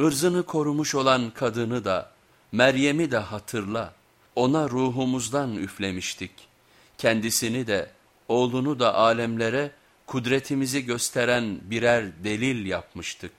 ırzını korumuş olan kadını da, Meryem'i de hatırla. Ona ruhumuzdan üflemiştik. Kendisini de, oğlunu da alemlere kudretimizi gösteren birer delil yapmıştık.